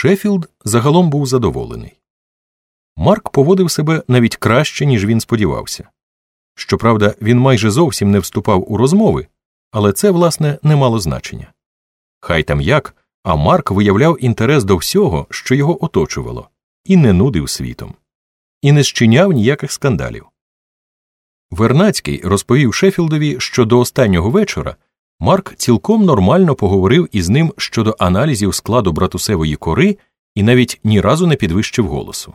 Шеффілд загалом був задоволений. Марк поводив себе навіть краще, ніж він сподівався. Щоправда, він майже зовсім не вступав у розмови, але це, власне, не мало значення. Хай там як, а Марк виявляв інтерес до всього, що його оточувало, і не нудив світом, і не щиняв ніяких скандалів. Вернацький розповів Шеффілдові, що до останнього вечора Марк цілком нормально поговорив із ним щодо аналізів складу братусевої кори і навіть ні разу не підвищив голосу.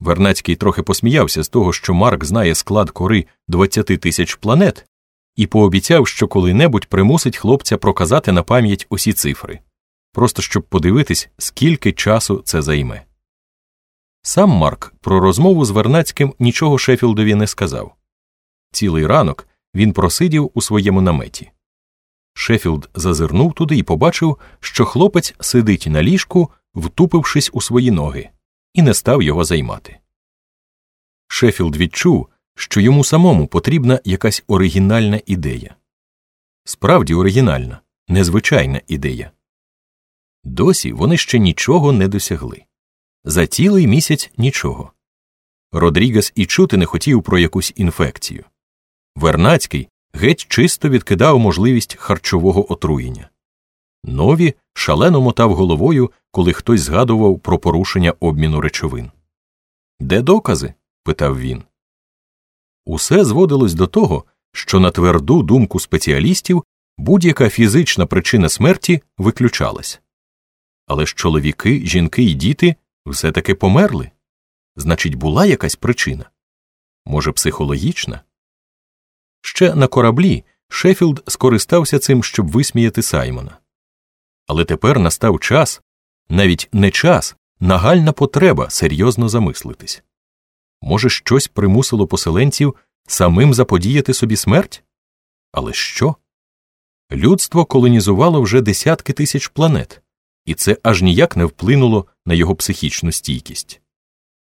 Вернацький трохи посміявся з того, що Марк знає склад кори 20 тисяч планет, і пообіцяв, що коли-небудь примусить хлопця проказати на пам'ять усі цифри, просто щоб подивитись, скільки часу це займе. Сам Марк про розмову з Вернацьким нічого Шеффілдові не сказав. Цілий ранок він просидів у своєму наметі. Шеффілд зазирнув туди і побачив, що хлопець сидить на ліжку, втупившись у свої ноги, і не став його займати. Шеффілд відчув, що йому самому потрібна якась оригінальна ідея. Справді оригінальна, незвичайна ідея. Досі вони ще нічого не досягли. За цілий місяць нічого. Родрігес і чути не хотів про якусь інфекцію. Вернацький геть чисто відкидав можливість харчового отруєння. Нові шалено мотав головою, коли хтось згадував про порушення обміну речовин. Де докази? питав він. Усе зводилось до того, що на тверду думку спеціалістів будь-яка фізична причина смерті виключалась. Але ж чоловіки, жінки і діти все таки померли. Значить, була якась причина? Може, психологічна? Ще на кораблі Шеффілд скористався цим, щоб висміяти Саймона. Але тепер настав час, навіть не час, нагальна потреба серйозно замислитись. Може, щось примусило поселенців самим заподіяти собі смерть? Але що? Людство колонізувало вже десятки тисяч планет, і це аж ніяк не вплинуло на його психічну стійкість.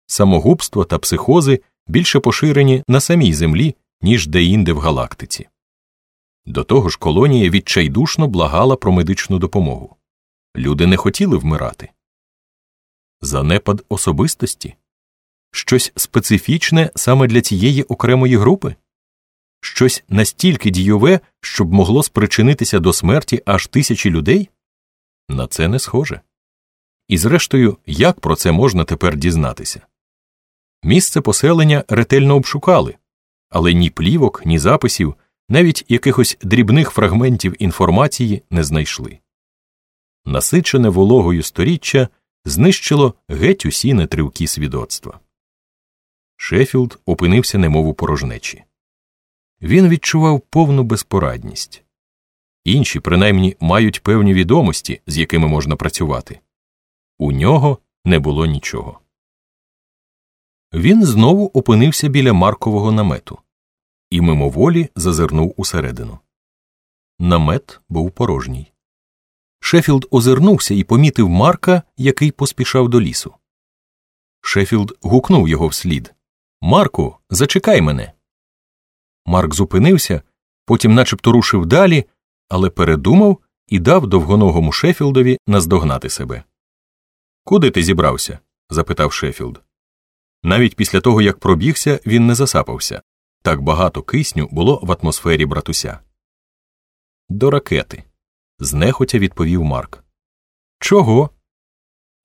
Самогубство та психози більше поширені на самій землі, ніж деінде в галактиці. До того ж, колонія відчайдушно благала про медичну допомогу. Люди не хотіли вмирати. Занепад особистості щось специфічне саме для цієї окремої групи, щось настільки дійове, щоб могло спричинитися до смерті аж тисячі людей? На це не схоже. І зрештою, як про це можна тепер дізнатися? Місце поселення ретельно обшукали, але ні плівок, ні записів, навіть якихось дрібних фрагментів інформації не знайшли. Насичене вологою сторіччя знищило геть усі нетривкі свідоцтва. Шеффілд опинився немов у порожнечі. Він відчував повну безпорадність. Інші, принаймні, мають певні відомості, з якими можна працювати. У нього не було нічого. Він знову опинився біля Маркового намету і мимоволі зазирнув усередину. Намет був порожній. Шеффілд озирнувся і помітив Марка, який поспішав до лісу. Шеффілд гукнув його вслід Марку, зачекай мене. Марк зупинився, потім начебто рушив далі, але передумав і дав довгоногому Шеффілдові наздогнати себе. Куди ти зібрався? запитав Шеффілд. Навіть після того, як пробігся, він не засапався так багато кисню було в атмосфері Братуся. До ракети. знехотя відповів Марк. Чого?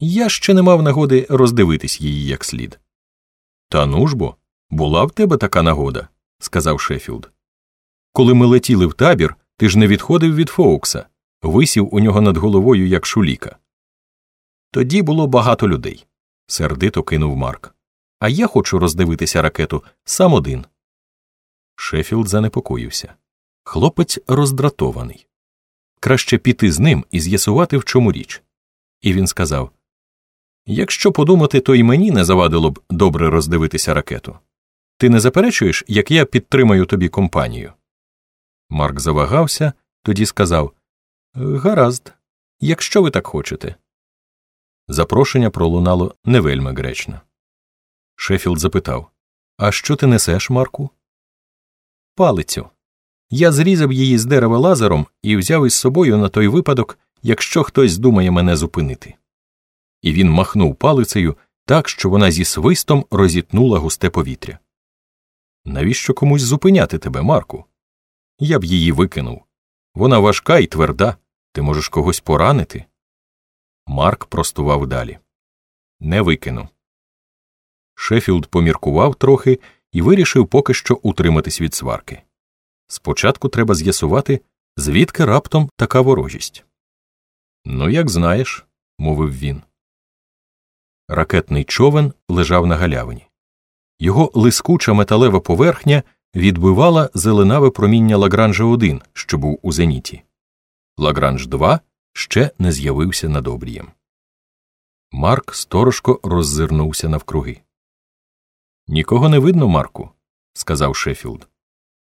Я ще не мав нагоди роздивитись її як слід. Та ну ж бо, була в тебе така нагода, сказав Шеффілд. Коли ми летіли в табір, ти ж не відходив від Фоукса, висів у нього над головою, як шуліка. Тоді було багато людей, сердито кинув Марк. А я хочу роздивитися ракету сам один. Шеффілд занепокоївся. Хлопець роздратований. Краще піти з ним і з'ясувати, в чому річ. І він сказав Якщо подумати, то й мені не завадило б добре роздивитися ракету. Ти не заперечуєш, як я підтримаю тобі компанію? Марк завагався, тоді сказав Гаразд, якщо ви так хочете. Запрошення пролунало не вельми гречно. Шеффілд запитав А що ти несеш, Марку? Палицю. Я зрізав її з дерева лазером і взяв із собою на той випадок, якщо хтось здумає мене зупинити. і він махнув палицею так, що вона зі свистом розітнула густе повітря. Навіщо комусь зупиняти тебе, Марку? Я б її викинув. Вона важка і тверда, ти можеш когось поранити. Марк простував далі. Не викину. Шеффілд поміркував трохи і вирішив поки що утриматись від сварки. Спочатку треба з'ясувати, звідки раптом така ворожість. Ну, як знаєш, мовив він. Ракетний човен лежав на галявині. Його лискуча металева поверхня відбивала зеленаве проміння Лагранжа 1, що був у зеніті. Лагранж 2 ще не з'явився над обрієм. Марк сторожко роззирнувся навкруги. Нікого не видно, Марку, сказав Шеффілд.